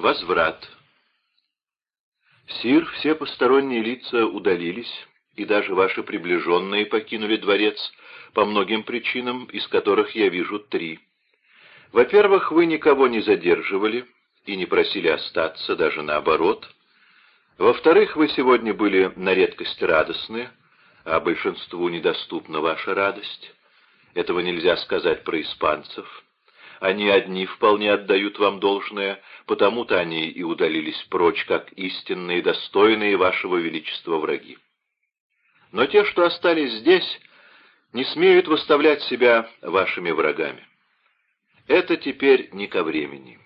Возврат. Сир, все посторонние лица удалились, и даже ваши приближенные покинули дворец по многим причинам, из которых я вижу три. Во-первых, вы никого не задерживали и не просили остаться, даже наоборот. Во-вторых, вы сегодня были на редкость радостны, а большинству недоступна ваша радость. Этого нельзя сказать про испанцев. Они одни вполне отдают вам должное, потому-то они и удалились прочь, как истинные, достойные вашего величества враги. Но те, что остались здесь, не смеют выставлять себя вашими врагами. Это теперь не ко времени.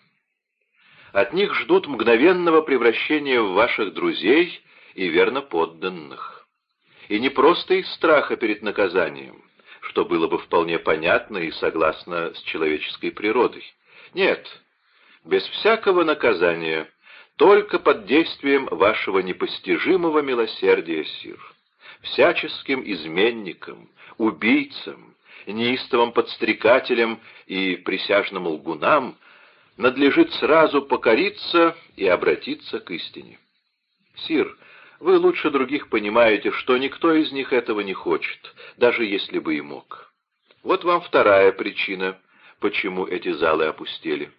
От них ждут мгновенного превращения в ваших друзей и верно подданных. И не просто из страха перед наказанием, что было бы вполне понятно и согласно с человеческой природой. Нет, без всякого наказания, только под действием вашего непостижимого милосердия, Сир. Всяческим изменникам, убийцам, неистовым подстрекателям и присяжным лгунам надлежит сразу покориться и обратиться к истине. Сир, вы лучше других понимаете, что никто из них этого не хочет, даже если бы и мог. Вот вам вторая причина, почему эти залы опустели.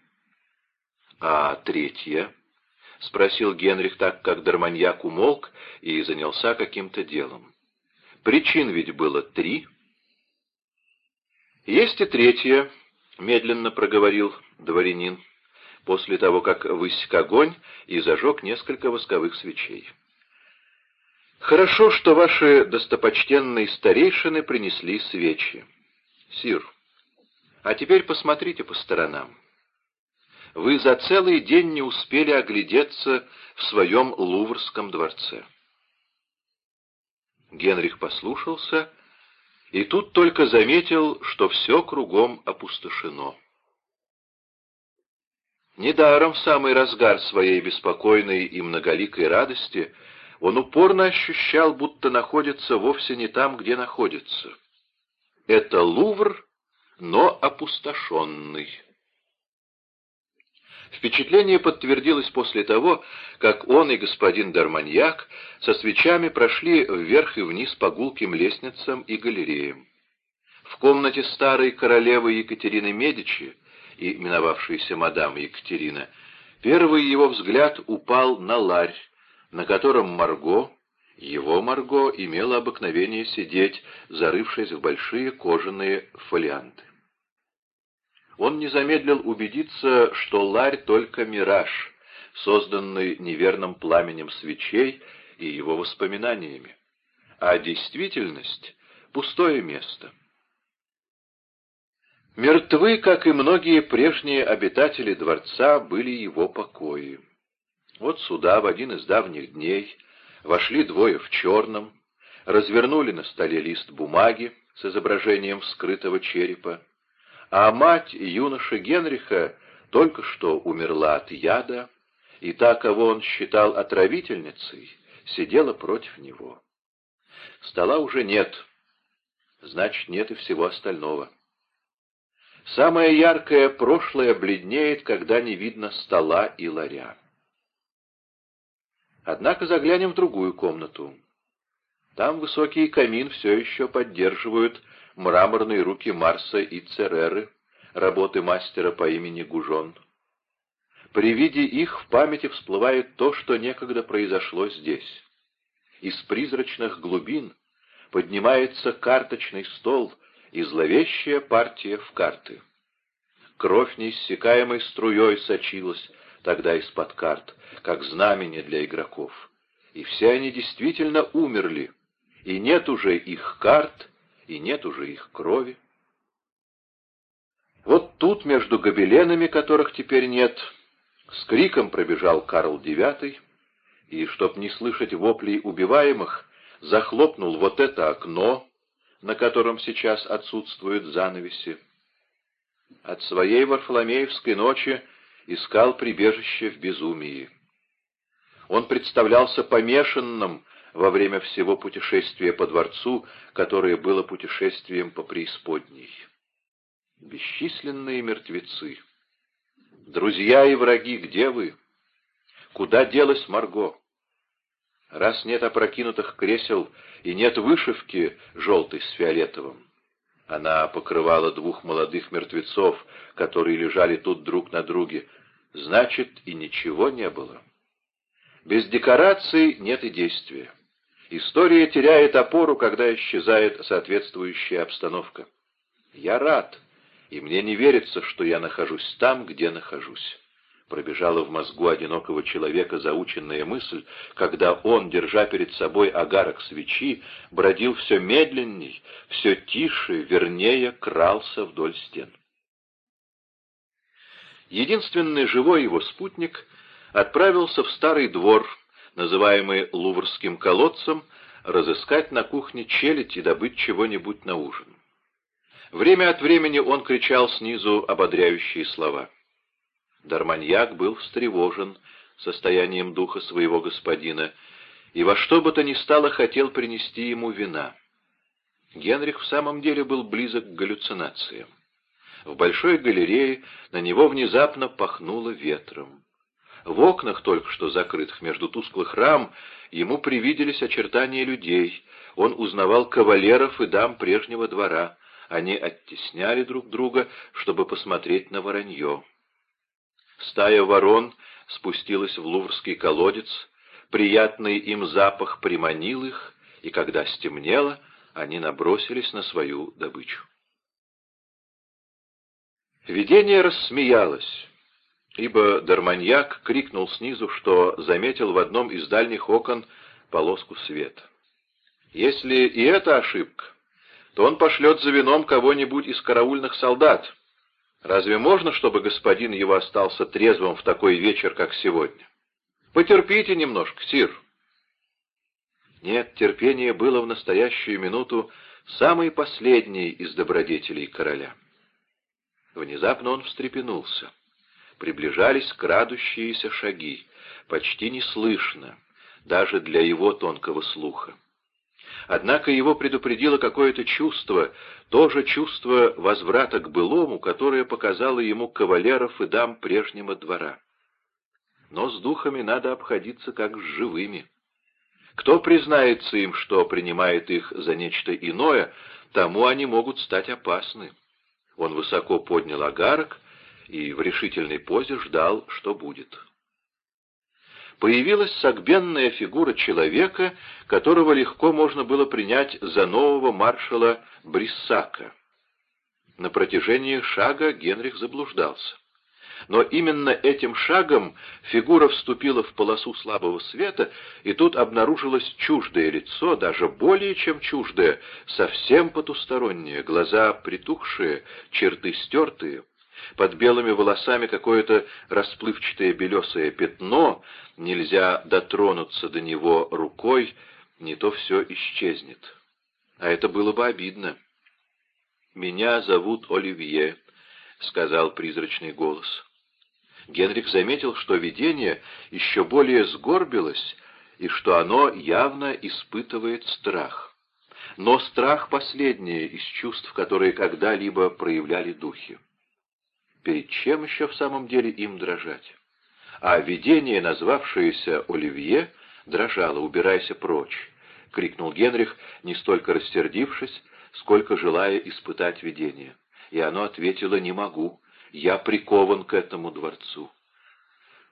— А третья? — спросил Генрих так, как Дарманьяк умолк и занялся каким-то делом. — Причин ведь было три. — Есть и третья, — медленно проговорил дворянин, после того, как высек огонь и зажег несколько восковых свечей. Хорошо, что ваши достопочтенные старейшины принесли свечи. Сир, а теперь посмотрите по сторонам. Вы за целый день не успели оглядеться в своем Луврском дворце. Генрих послушался и тут только заметил, что все кругом опустошено. Недаром в самый разгар своей беспокойной и многоликой радости он упорно ощущал, будто находится вовсе не там, где находится. Это Лувр, но опустошенный. Впечатление подтвердилось после того, как он и господин Дарманьяк со свечами прошли вверх и вниз по гулким лестницам и галереям. В комнате старой королевы Екатерины Медичи и миновавшейся мадам Екатерина, первый его взгляд упал на ларь, на котором Марго, его Марго, имела обыкновение сидеть, зарывшись в большие кожаные фолианты. Он не замедлил убедиться, что ларь только мираж, созданный неверным пламенем свечей и его воспоминаниями, а действительность — пустое место. Мертвы, как и многие прежние обитатели дворца, были его покои. Вот сюда в один из давних дней вошли двое в черном, развернули на столе лист бумаги с изображением вскрытого черепа, а мать юноши Генриха только что умерла от яда, и та, кого он считал отравительницей, сидела против него. Стола уже нет, значит, нет и всего остального. Самое яркое прошлое бледнеет, когда не видно стола и ларя. Однако заглянем в другую комнату. Там высокий камин все еще поддерживают мраморные руки Марса и Цереры, работы мастера по имени Гужон. При виде их в памяти всплывает то, что некогда произошло здесь. Из призрачных глубин поднимается карточный стол — и зловещая партия в карты. Кровь неиссякаемой струей сочилась тогда из-под карт, как знамение для игроков. И все они действительно умерли, и нет уже их карт, и нет уже их крови. Вот тут, между гобеленами, которых теперь нет, с криком пробежал Карл IX, и, чтоб не слышать воплей убиваемых, захлопнул вот это окно, на котором сейчас отсутствуют занавеси. От своей Варфоломеевской ночи искал прибежище в безумии. Он представлялся помешанным во время всего путешествия по дворцу, которое было путешествием по преисподней. Бесчисленные мертвецы. Друзья и враги, где вы? Куда делась Марго? Раз нет опрокинутых кресел и нет вышивки желтой с фиолетовым. Она покрывала двух молодых мертвецов, которые лежали тут друг на друге. Значит, и ничего не было. Без декораций нет и действия. История теряет опору, когда исчезает соответствующая обстановка. Я рад, и мне не верится, что я нахожусь там, где нахожусь. Пробежала в мозгу одинокого человека заученная мысль, когда он, держа перед собой агарок свечи, бродил все медленней, все тише, вернее, крался вдоль стен. Единственный живой его спутник отправился в старый двор, называемый Луврским колодцем, разыскать на кухне челядь и добыть чего-нибудь на ужин. Время от времени он кричал снизу ободряющие слова. Дарманьяк был встревожен состоянием духа своего господина и во что бы то ни стало хотел принести ему вина. Генрих в самом деле был близок к галлюцинациям. В большой галерее на него внезапно пахнуло ветром. В окнах, только что закрытых между тусклых рам, ему привиделись очертания людей. Он узнавал кавалеров и дам прежнего двора. Они оттесняли друг друга, чтобы посмотреть на воронье. Стая ворон спустилась в луврский колодец, приятный им запах приманил их, и когда стемнело, они набросились на свою добычу. Видение рассмеялось, ибо Дарманьяк крикнул снизу, что заметил в одном из дальних окон полоску света. Если и это ошибка, то он пошлет за вином кого-нибудь из караульных солдат, Разве можно, чтобы господин его остался трезвым в такой вечер, как сегодня? Потерпите немножко, сир. Нет, терпение было в настоящую минуту самой последней из добродетелей короля. Внезапно он встрепенулся. Приближались крадущиеся шаги, почти неслышно, даже для его тонкого слуха. Однако его предупредило какое-то чувство, то же чувство возврата к былому, которое показало ему кавалеров и дам прежнего двора. Но с духами надо обходиться как с живыми. Кто признается им, что принимает их за нечто иное, тому они могут стать опасны. Он высоко поднял агарок и в решительной позе ждал, что будет появилась согбенная фигура человека, которого легко можно было принять за нового маршала Бриссака. На протяжении шага Генрих заблуждался. Но именно этим шагом фигура вступила в полосу слабого света, и тут обнаружилось чуждое лицо, даже более чем чуждое, совсем потустороннее, глаза притухшие, черты стертые — под белыми волосами какое-то расплывчатое белесое пятно, нельзя дотронуться до него рукой, не то все исчезнет. А это было бы обидно. «Меня зовут Оливье», — сказал призрачный голос. Генрих заметил, что видение еще более сгорбилось, и что оно явно испытывает страх. Но страх — последнее из чувств, которые когда-либо проявляли духи. Перед чем еще в самом деле им дрожать? А видение, назвавшееся Оливье, дрожало «Убирайся прочь!» — крикнул Генрих, не столько рассердившись, сколько желая испытать видение. И оно ответило «Не могу, я прикован к этому дворцу».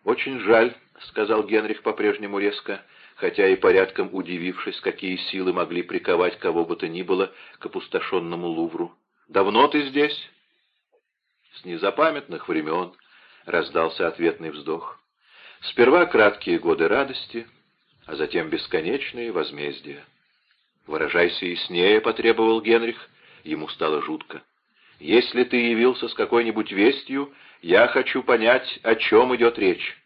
«Очень жаль», — сказал Генрих по-прежнему резко, хотя и порядком удивившись, какие силы могли приковать кого бы то ни было к опустошенному Лувру. «Давно ты здесь?» С незапамятных времен, — раздался ответный вздох. Сперва краткие годы радости, а затем бесконечные возмездия. «Выражайся яснее», — потребовал Генрих. Ему стало жутко. «Если ты явился с какой-нибудь вестью, я хочу понять, о чем идет речь».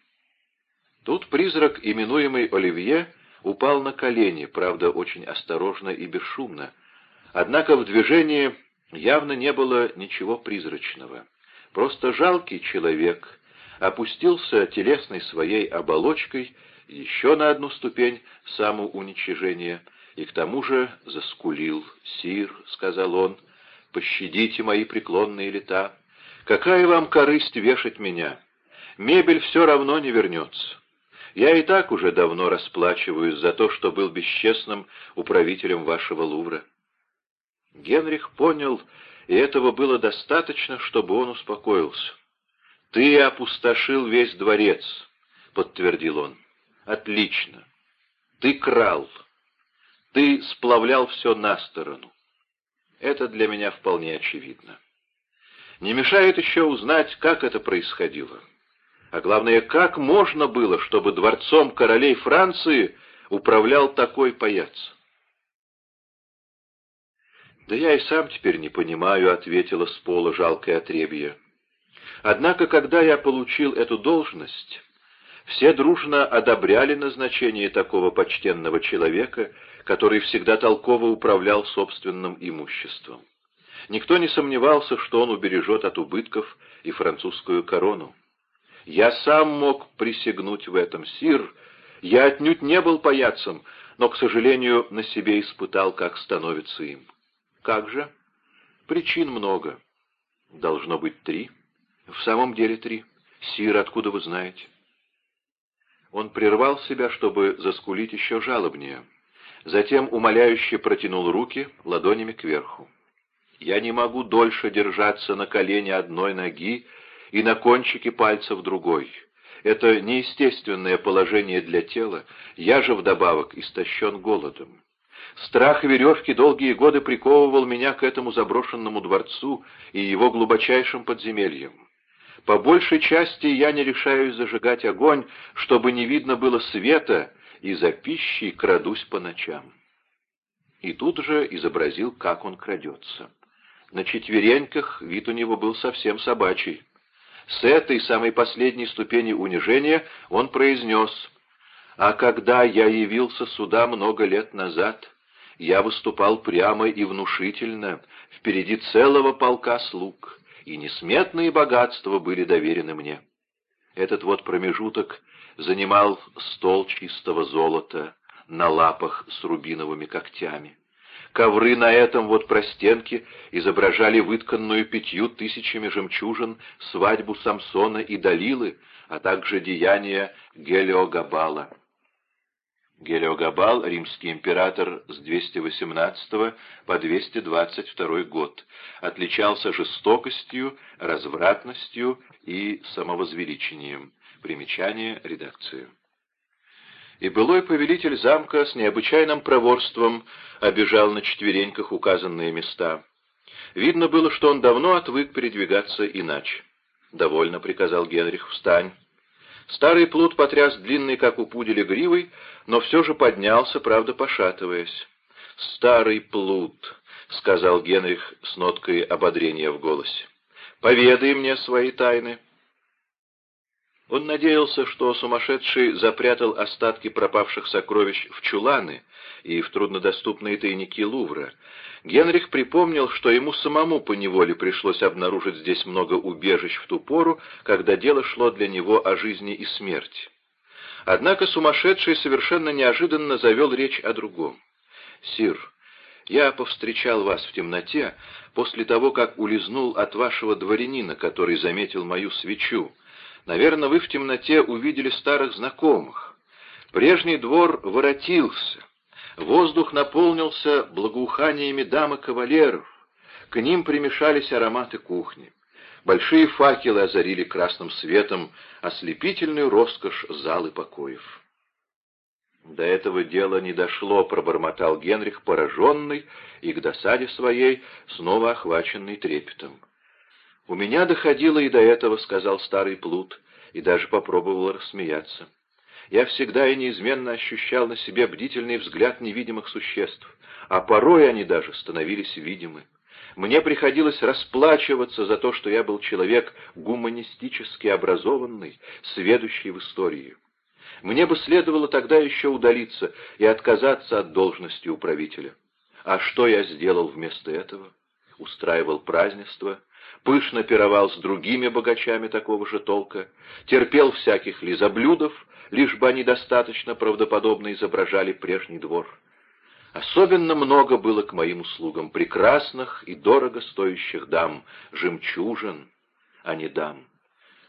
Тут призрак, именуемый Оливье, упал на колени, правда, очень осторожно и бесшумно. Однако в движении явно не было ничего призрачного. Просто жалкий человек опустился телесной своей оболочкой еще на одну ступень самоуничижения и к тому же заскулил. «Сир», — сказал он, — «пощадите мои преклонные лета. Какая вам корысть вешать меня? Мебель все равно не вернется. Я и так уже давно расплачиваюсь за то, что был бесчестным управителем вашего Лувра». Генрих понял, и этого было достаточно, чтобы он успокоился. «Ты опустошил весь дворец», — подтвердил он. «Отлично. Ты крал. Ты сплавлял все на сторону. Это для меня вполне очевидно. Не мешает еще узнать, как это происходило. А главное, как можно было, чтобы дворцом королей Франции управлял такой паяц? «Да я и сам теперь не понимаю», — ответила с пола жалкое отребье. «Однако, когда я получил эту должность, все дружно одобряли назначение такого почтенного человека, который всегда толково управлял собственным имуществом. Никто не сомневался, что он убережет от убытков и французскую корону. Я сам мог присягнуть в этом, сир. Я отнюдь не был паяцем, но, к сожалению, на себе испытал, как становится им. Как же? Причин много. Должно быть три. В самом деле три. Сир, откуда вы знаете? Он прервал себя, чтобы заскулить еще жалобнее. Затем умоляюще протянул руки ладонями кверху. «Я не могу дольше держаться на колене одной ноги и на кончике пальцев другой. Это неестественное положение для тела, я же вдобавок истощен голодом. Страх веревки долгие годы приковывал меня к этому заброшенному дворцу и его глубочайшим подземельям. По большей части я не решаюсь зажигать огонь, чтобы не видно было света, и за пищей крадусь по ночам. И тут же изобразил, как он крадется. На четвереньках вид у него был совсем собачий. С этой самой последней ступени унижения он произнес, «А когда я явился сюда много лет назад, я выступал прямо и внушительно, впереди целого полка слуг» и несметные богатства были доверены мне. Этот вот промежуток занимал стол чистого золота на лапах с рубиновыми когтями. Ковры на этом вот простенке изображали вытканную пятью тысячами жемчужин свадьбу Самсона и Далилы, а также деяния Гелиогабала. Гелиогабал, римский император с 218 по 222 год, отличался жестокостью, развратностью и самовозвеличением. Примечание редакции. И былой повелитель замка с необычайным проворством обижал на четвереньках указанные места. Видно было, что он давно отвык передвигаться иначе. «Довольно», — приказал Генрих, — «встань». Старый плут потряс длинный, как у пуделя, гривой, но все же поднялся, правда, пошатываясь. «Старый плут», — сказал Генрих с ноткой ободрения в голосе, — «поведай мне свои тайны». Он надеялся, что сумасшедший запрятал остатки пропавших сокровищ в чуланы и в труднодоступные тайники Лувра. Генрих припомнил, что ему самому поневоле пришлось обнаружить здесь много убежищ в ту пору, когда дело шло для него о жизни и смерти. Однако сумасшедший совершенно неожиданно завел речь о другом. «Сир, я повстречал вас в темноте после того, как улизнул от вашего дворянина, который заметил мою свечу, Наверное, вы в темноте увидели старых знакомых. Прежний двор воротился. Воздух наполнился благоуханиями дам и кавалеров. К ним примешались ароматы кухни. Большие факелы озарили красным светом ослепительную роскошь залы покоев. До этого дела не дошло, пробормотал Генрих, пораженный и к досаде своей, снова охваченный трепетом. «У меня доходило и до этого», — сказал старый плут, и даже попробовал рассмеяться. Я всегда и неизменно ощущал на себе бдительный взгляд невидимых существ, а порой они даже становились видимы. Мне приходилось расплачиваться за то, что я был человек гуманистически образованный, сведущий в истории. Мне бы следовало тогда еще удалиться и отказаться от должности управителя. А что я сделал вместо этого? Устраивал празднества, пышно пировал с другими богачами такого же толка, терпел всяких лизоблюдов, лишь бы они достаточно правдоподобно изображали прежний двор. Особенно много было к моим услугам прекрасных и дорого стоящих дам, жемчужин, а не дам.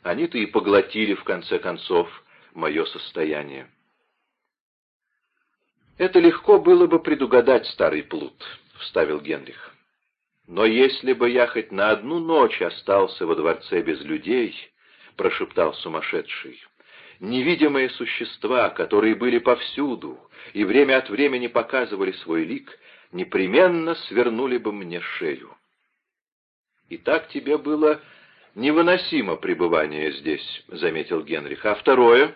Они-то и поглотили, в конце концов, мое состояние. «Это легко было бы предугадать, старый плут», — вставил Генрих. «Но если бы я хоть на одну ночь остался во дворце без людей», — прошептал сумасшедший, — «невидимые существа, которые были повсюду и время от времени показывали свой лик, непременно свернули бы мне шею». «И так тебе было невыносимо пребывание здесь», — заметил Генрих. «А второе?»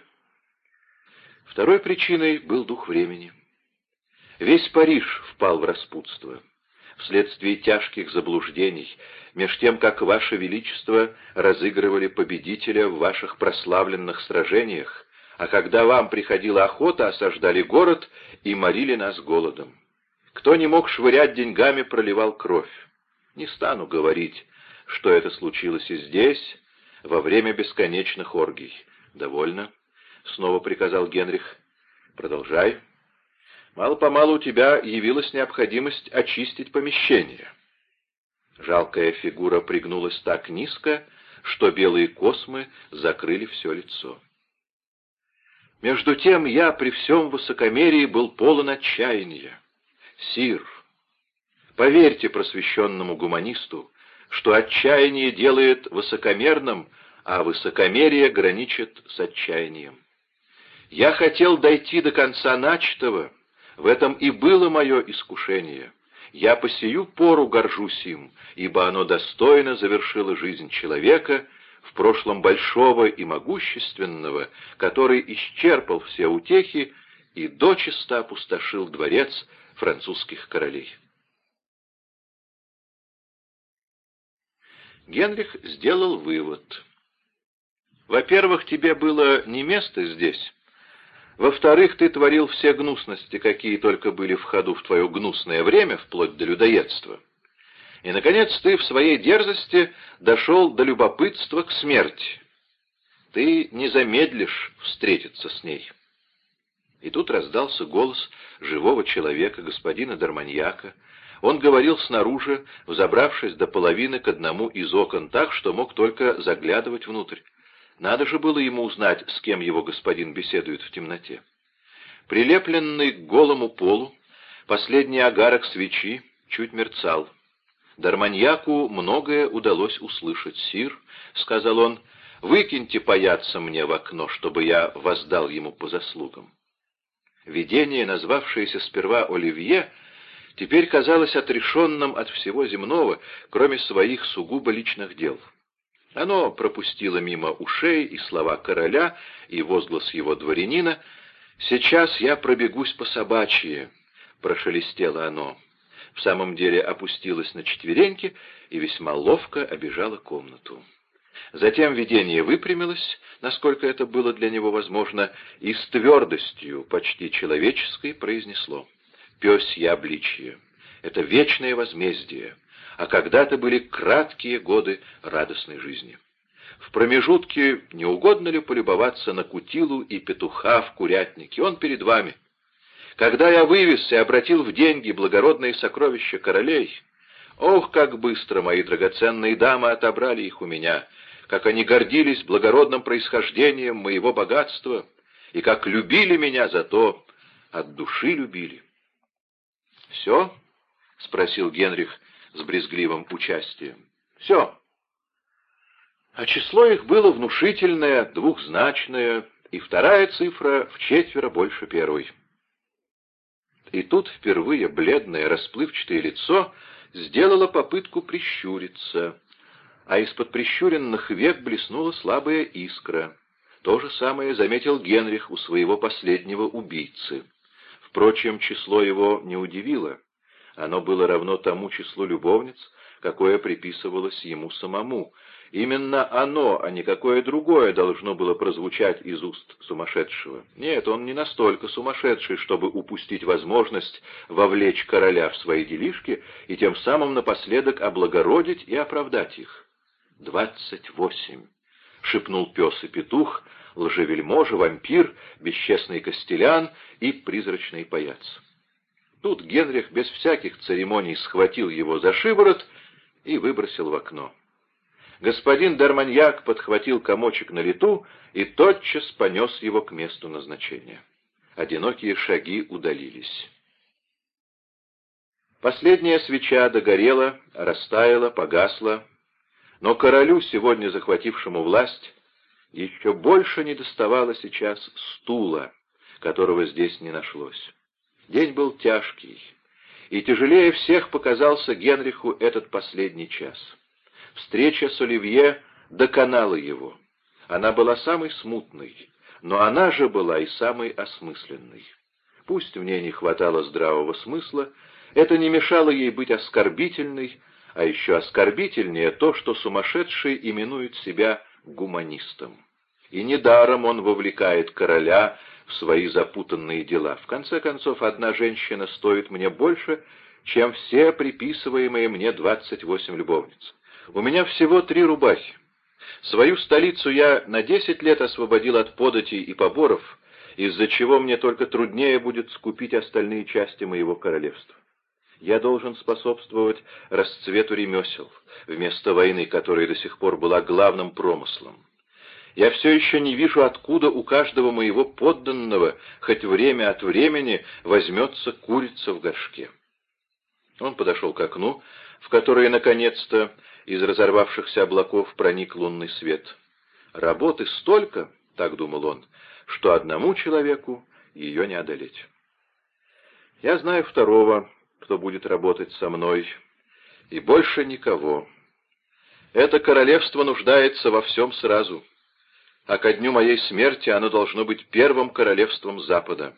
Второй причиной был дух времени. Весь Париж впал в распутство вследствие тяжких заблуждений, меж тем, как Ваше Величество разыгрывали победителя в ваших прославленных сражениях, а когда вам приходила охота, осаждали город и морили нас голодом. Кто не мог швырять деньгами, проливал кровь. Не стану говорить, что это случилось и здесь, во время бесконечных оргий. «Довольно», — снова приказал Генрих. «Продолжай». Мало-помалу у тебя явилась необходимость очистить помещение. Жалкая фигура пригнулась так низко, что белые космы закрыли все лицо. Между тем я при всем высокомерии был полон отчаяния. Сир, поверьте просвещенному гуманисту, что отчаяние делает высокомерным, а высокомерие граничит с отчаянием. Я хотел дойти до конца начатого, в этом и было мое искушение. Я по сию пору горжусь им, ибо оно достойно завершило жизнь человека, в прошлом большого и могущественного, который исчерпал все утехи и дочисто опустошил дворец французских королей. Генрих сделал вывод. Во-первых, тебе было не место здесь, во-вторых, ты творил все гнусности, какие только были в ходу в твое гнусное время, вплоть до людоедства. И, наконец, ты в своей дерзости дошел до любопытства к смерти. Ты не замедлишь встретиться с ней. И тут раздался голос живого человека, господина Дарманьяка. Он говорил снаружи, взобравшись до половины к одному из окон так, что мог только заглядывать внутрь. Надо же было ему узнать, с кем его господин беседует в темноте. Прилепленный к голому полу, последний огарок свечи чуть мерцал. Дарманьяку многое удалось услышать. «Сир», — сказал он, — «выкиньте паяться мне в окно, чтобы я воздал ему по заслугам». Видение, назвавшееся сперва Оливье, теперь казалось отрешенным от всего земного, кроме своих сугубо личных дел. Оно пропустило мимо ушей и слова короля, и возглас его дворянина. «Сейчас я пробегусь по собачье», — прошелестело оно. В самом деле опустилось на четвереньки и весьма ловко обижало комнату. Затем видение выпрямилось, насколько это было для него возможно, и с твердостью, почти человеческой, произнесло «Пёсье обличье! Это вечное возмездие! А когда-то были краткие годы радостной жизни. В промежутке не угодно ли полюбоваться на кутилу и петуха в курятнике? Он перед вами. Когда я вывез и обратил в деньги благородные сокровища королей, ох, как быстро мои драгоценные дамы отобрали их у меня, как они гордились благородным происхождением моего богатства и как любили меня за то, от души любили. «Все?» — спросил Генрих, с брезгливым участием. Все. А число их было внушительное, двухзначное, и вторая цифра в четверо больше первой. И тут впервые бледное расплывчатое лицо сделало попытку прищуриться, а из-под прищуренных век блеснула слабая искра. То же самое заметил Генрих у своего последнего убийцы. Впрочем, число его не удивило. Оно было равно тому числу любовниц, какое приписывалось ему самому. Именно оно, а не какое другое, должно было прозвучать из уст сумасшедшего. Нет, он не настолько сумасшедший, чтобы упустить возможность вовлечь короля в свои делишки и тем самым напоследок облагородить и оправдать их. «Двадцать восемь!» — шепнул пес и петух, лжевельможа, вампир, бесчестный костелян и призрачный паяц. Тут Генрих без всяких церемоний схватил его за шиворот и выбросил в окно. Господин Дарманьяк подхватил комочек на лету и тотчас понес его к месту назначения. Одинокие шаги удалились. Последняя свеча догорела, растаяла, погасла, но королю, сегодня захватившему власть, еще больше не доставало сейчас стула, которого здесь не нашлось. День был тяжкий, и тяжелее всех показался Генриху этот последний час. Встреча с Оливье доконала его. Она была самой смутной, но она же была и самой осмысленной. Пусть в ней не хватало здравого смысла, это не мешало ей быть оскорбительной, а еще оскорбительнее то, что сумасшедший именует себя гуманистом. И недаром он вовлекает короля в свои запутанные дела. В конце концов, одна женщина стоит мне больше, чем все приписываемые мне двадцать восемь любовниц. У меня всего три рубахи. Свою столицу я на десять лет освободил от податей и поборов, из-за чего мне только труднее будет скупить остальные части моего королевства. Я должен способствовать расцвету ремесел, вместо войны, которая до сих пор была главным промыслом. Я все еще не вижу, откуда у каждого моего подданного хоть время от времени возьмется курица в горшке. Он подошел к окну, в которое, наконец-то, из разорвавшихся облаков проник лунный свет. Работы столько, так думал он, что одному человеку ее не одолеть. Я знаю второго, кто будет работать со мной, и больше никого. Это королевство нуждается во всем сразу, а ко дню моей смерти оно должно быть первым королевством Запада.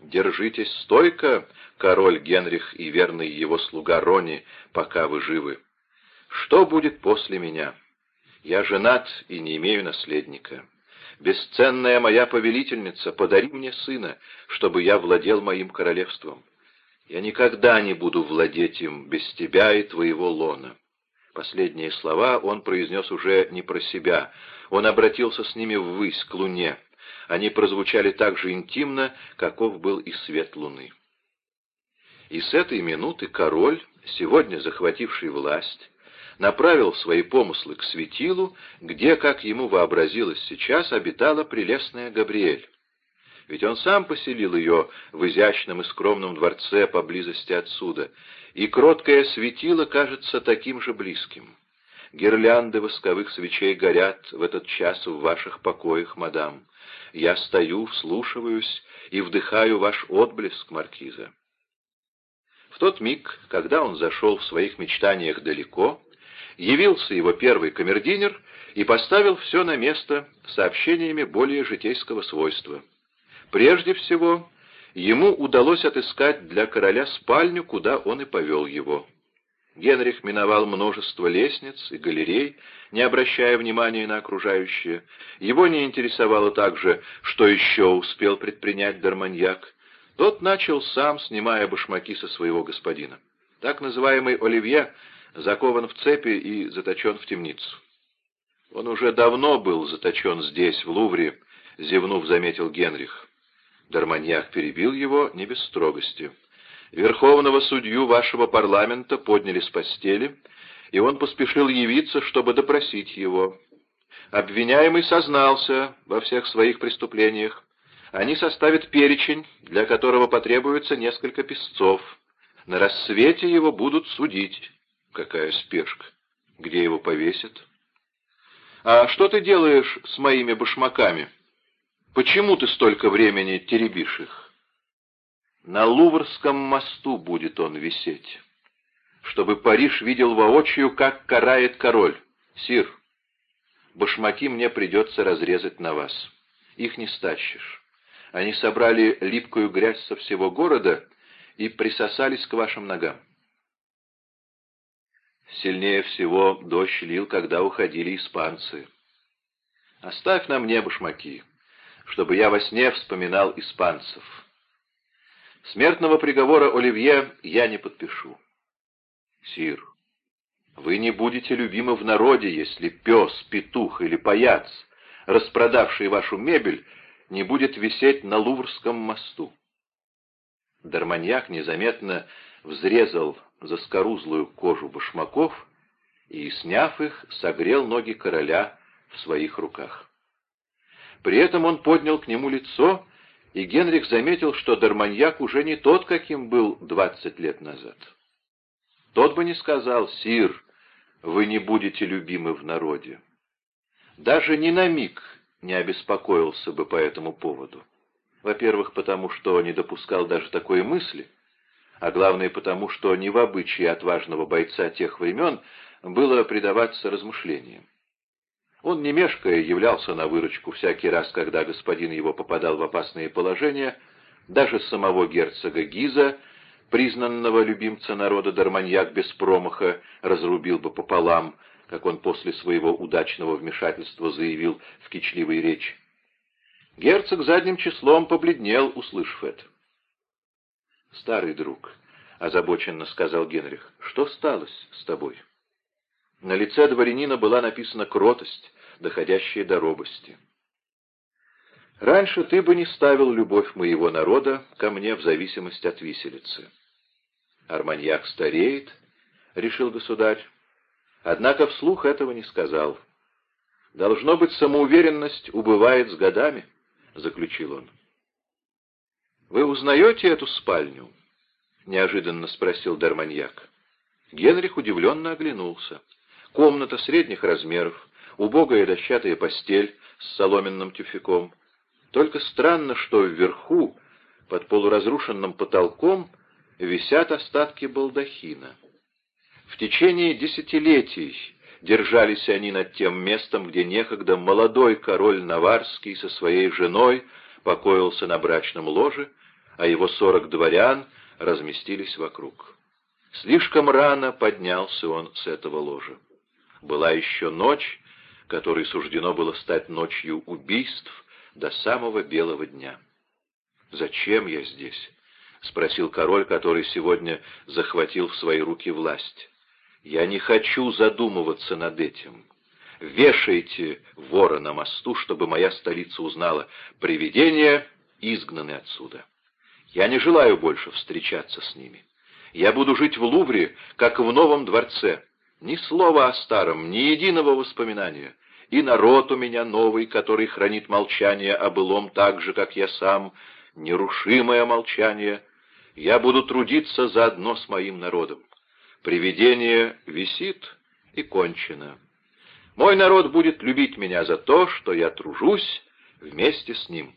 Держитесь стойко, король Генрих и верный его слуга Рони, пока вы живы. Что будет после меня? Я женат и не имею наследника. Бесценная моя повелительница, подари мне сына, чтобы я владел моим королевством. Я никогда не буду владеть им без тебя и твоего лона». Последние слова он произнес уже не про себя. Он обратился с ними ввысь, к луне. Они прозвучали так же интимно, каков был и свет луны. И с этой минуты король, сегодня захвативший власть, направил свои помыслы к светилу, где, как ему вообразилось сейчас, обитала прелестная Габриэль. Ведь он сам поселил ее в изящном и скромном дворце поблизости отсюда, и кроткое светило кажется таким же близким. Гирлянды восковых свечей горят в этот час в ваших покоях, мадам. Я стою, вслушиваюсь и вдыхаю ваш отблеск, маркиза. В тот миг, когда он зашел в своих мечтаниях далеко, явился его первый камердинер и поставил все на место сообщениями более житейского свойства. Прежде всего, ему удалось отыскать для короля спальню, куда он и повел его. Генрих миновал множество лестниц и галерей, не обращая внимания на окружающее. Его не интересовало также, что еще успел предпринять Дарманьяк. Тот начал сам, снимая башмаки со своего господина. Так называемый Оливье закован в цепи и заточен в темницу. Он уже давно был заточен здесь, в Лувре, зевнув, заметил Генрих. Дарманьяк перебил его не без строгости. Верховного судью вашего парламента подняли с постели, и он поспешил явиться, чтобы допросить его. Обвиняемый сознался во всех своих преступлениях. Они составят перечень, для которого потребуется несколько песцов. На рассвете его будут судить. Какая спешка! Где его повесят? «А что ты делаешь с моими башмаками? Почему ты столько времени теребишь их?» «На Луврском мосту будет он висеть, чтобы Париж видел воочию, как карает король. Сир, башмаки мне придется разрезать на вас. Их не стащишь. Они собрали липкую грязь со всего города и присосались к вашим ногам. Сильнее всего дождь лил, когда уходили испанцы. Оставь на мне башмаки, чтобы я во сне вспоминал испанцев. Смертного приговора Оливье я не подпишу. Сир, вы не будете любимы в народе, если пес, петух или паяц, распродавший вашу мебель, не будет висеть на Луврском мосту. Дарманьяк незаметно взрезал заскорузлую кожу башмаков и, сняв их, согрел ноги короля в своих руках. При этом он поднял к нему лицо, и Генрих заметил, что Дарманьяк уже не тот, каким был двадцать лет назад. Тот бы не сказал, «Сир, вы не будете любимы в народе». Даже ни на миг не обеспокоился бы по этому поводу. Во-первых, потому что не допускал даже такой мысли, а главное потому, что не в обычае отважного бойца тех времен было предаваться размышлениям. Он, не мешкая, являлся на выручку всякий раз, когда господин его попадал в опасные положения, даже самого герцога Гиза, признанного любимца народа Дарманьяк без промаха, разрубил бы пополам, как он после своего удачного вмешательства заявил в кичливой речи. Герцог задним числом побледнел, услышав это. «Старый друг», — озабоченно сказал Генрих, — «что сталось с тобой?» На лице дворянина была написана кротость, доходящая до робости. «Раньше ты бы не ставил любовь моего народа ко мне в зависимость от виселицы». «Арманьяк стареет», — решил государь. Однако вслух этого не сказал. «Должно быть, самоуверенность убывает с годами», — заключил он. «Вы узнаете эту спальню?» — неожиданно спросил Дарманьяк. Генрих удивленно оглянулся. Комната средних размеров, убогая дощатая постель с соломенным тюфяком. Только странно, что вверху, под полуразрушенным потолком, висят остатки балдахина. В течение десятилетий держались они над тем местом, где некогда молодой король Наварский со своей женой покоился на брачном ложе, а его сорок дворян разместились вокруг. Слишком рано поднялся он с этого ложа. Была еще ночь, которой суждено было стать ночью убийств до самого белого дня. «Зачем я здесь?» — спросил король, который сегодня захватил в свои руки власть. «Я не хочу задумываться над этим. Вешайте вора на мосту, чтобы моя столица узнала. Привидения изгнаны отсюда. Я не желаю больше встречаться с ними. Я буду жить в Лувре, как в новом дворце. Ни слова о старом, ни единого воспоминания. И народ у меня новый, который хранит молчание о былом так же, как я сам, нерушимое молчание. Я буду трудиться заодно с моим народом. Привидение висит и кончено. Мой народ будет любить меня за то, что я тружусь вместе с ним».